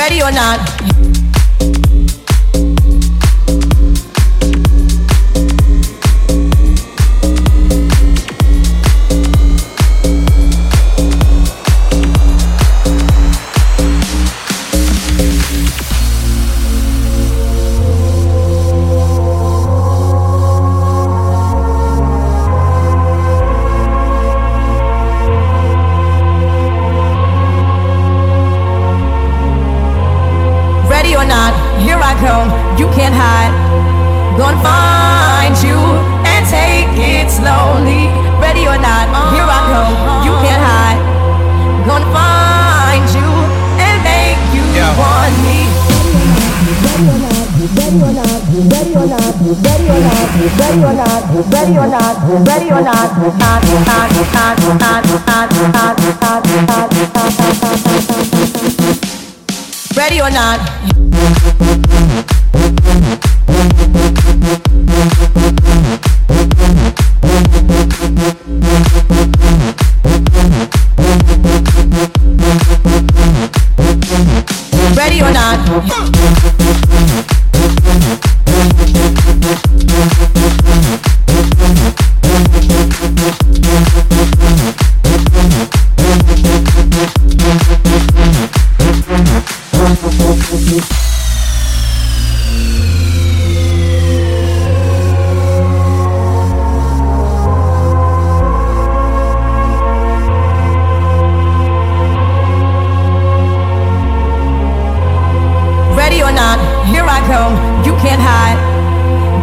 ready or not. you can't hide. Gonna find you and take it slowly. Ready or not, here I come. You can't hide. Gonna find you and make you yeah. want me. Ready or not, ready or not, ready or not, ready or not, ready or not, ready or not, ready or not, not, not, not, not, not. Ready or not.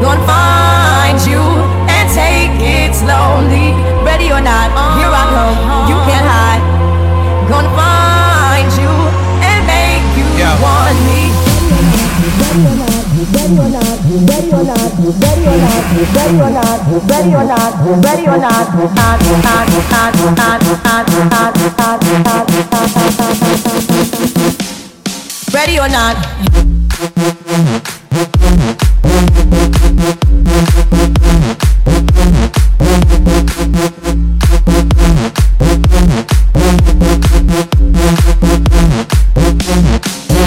gonna find you and take it slowly. Ready or not, here I come. You can't hide. Gonna find you and make you yeah. want me. Ready or not, ready or not, ready or not, ready or not, ready or not, ready or not, ready or not, ready or not.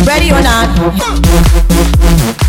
Ready or not.